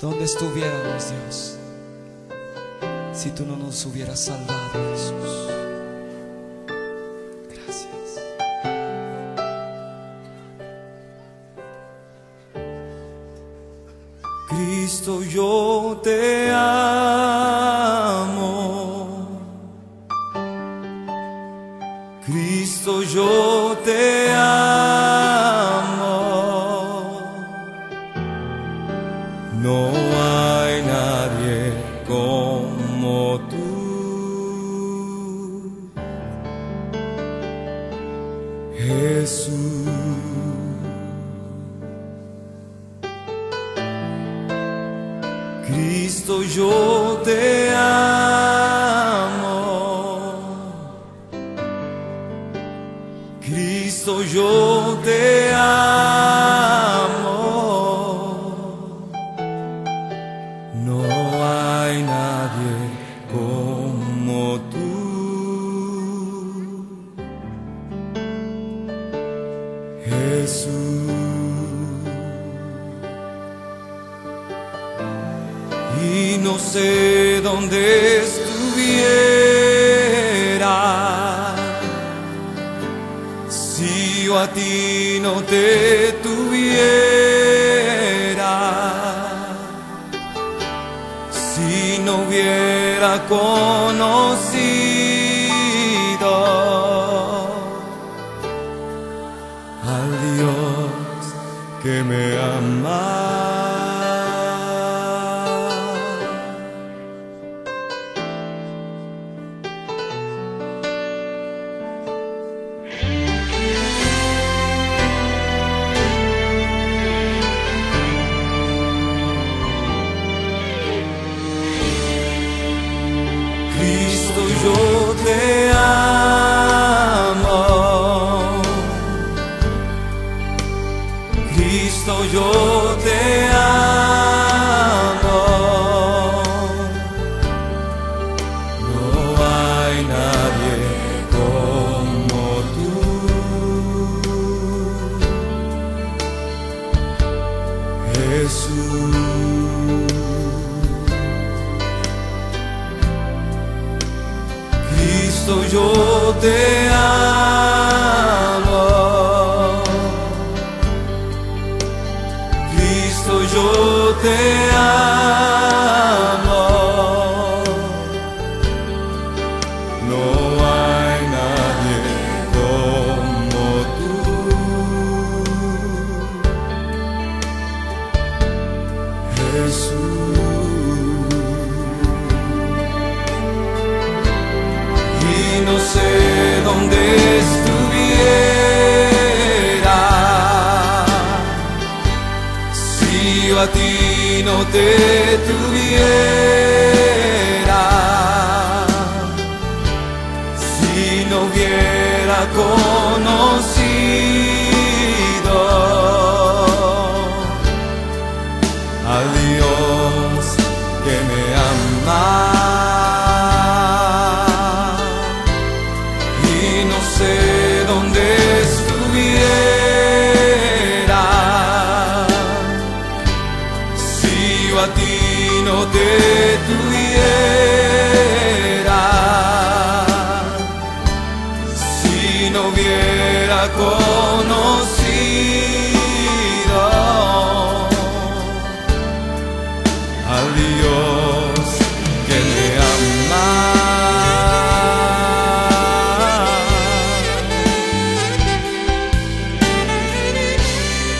¿Dónde estuviéramos, Dios, si tú no nos hubieras salvado, Jesús? Gracias. Cristo, yo te amo. Cristo, yo te. Cristo, yo te amo. Cristo, yo te amo. No hay nadie como tú. Jesús. No sé dónde estuviera si yo a ti no te tuviera si no hubiera conocido al Dios que me ama. Cristo, yo te amo. No hay nadie como tú. Jesús. Cristo, yo te amo. Te tuviera si no hubiera conocido al Dios que me ama. No hubiera conocido al Dios que me ama.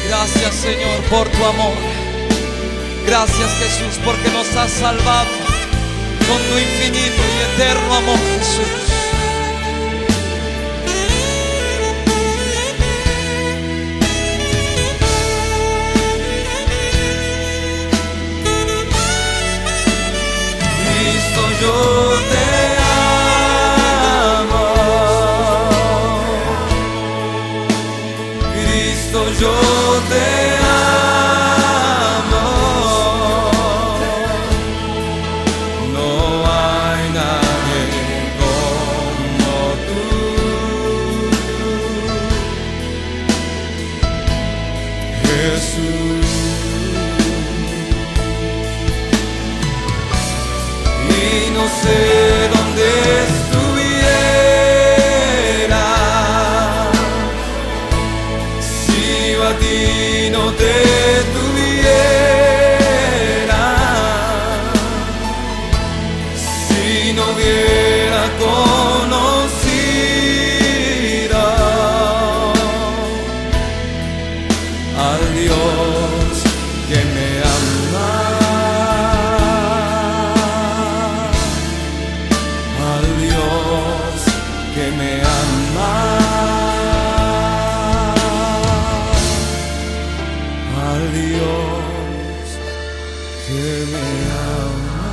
Gracias Señor por tu amor. Gracias Jesús porque nos has salvado con tu infinito y eterno amor Jesús. yo te amo. No hay nadie como tú, Jesús. Y no sé. Ti no te Dios que me ama.